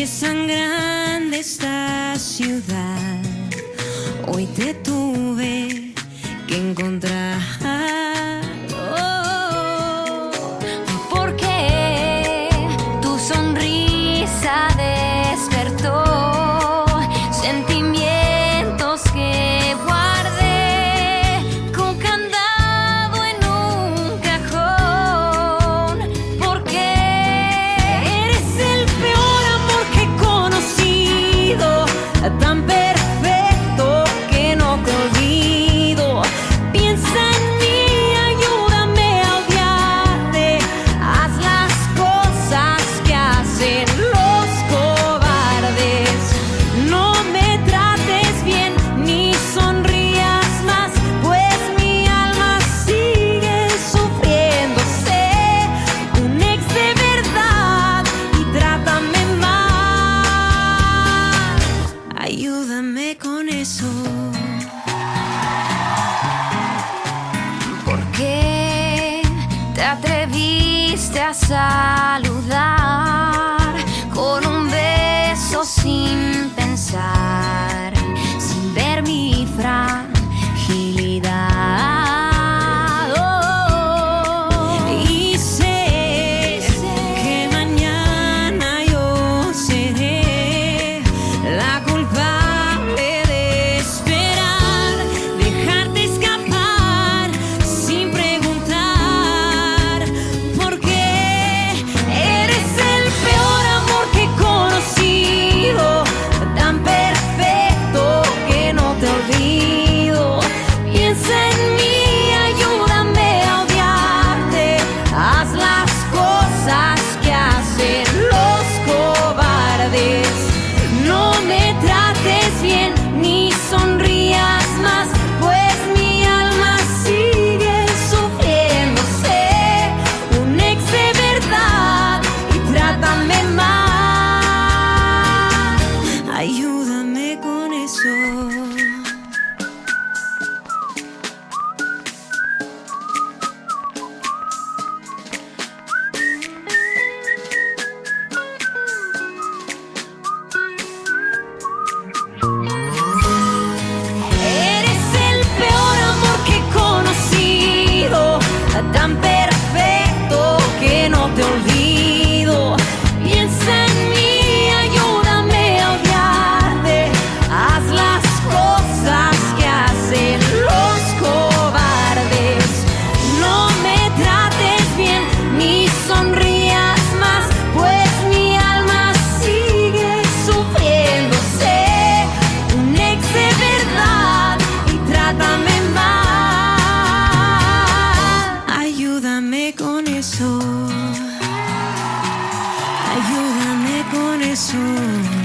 que es tan grande esta ciudad, hoy te tuve que encontrar. Eso. ¿Por qué te atreviste a saludar eso. Ayúdame con eso.